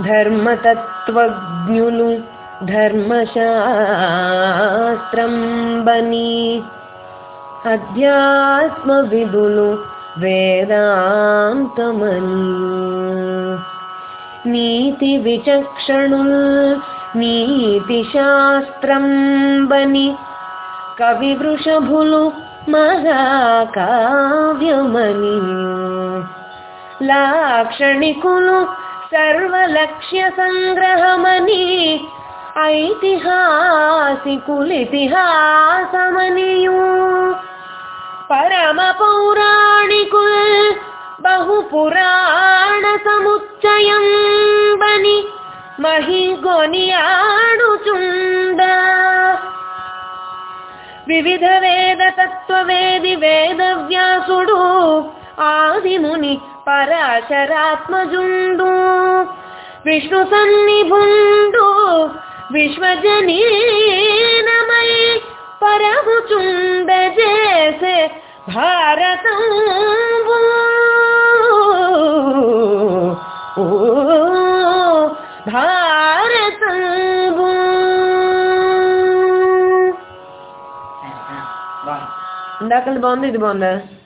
धर्मतत्त्वज्ञुलु धर्मशास्त्रम्बनि अध्यात्मविदुलु वेदान्तमनि। नीतिविचक्षणु नीतिशास्त्रम्बनि कविवृषभुलु मराकाव्यमनि लाक्षणिकुलु కవివృషభులు సర్వలక్ష్య సంగ్రహమని ఐతిహాసికులితిహాసమనియు. పరమ పౌరాణికుల్ బహు పురాణ సముచ్చయం బని మహిగొనియాడుచుండ. వివిధ వేద తత్వవేది వేదవ్యాసుడు ఆదిముని పరాశరాత్మజుండు విష్ణు సన్నిభుండు విశ్వజనీనమై పరముచుండ చేసే భారతం భారతం బాగుంది ఇందాకది బాగుంది ఇది బాగుందా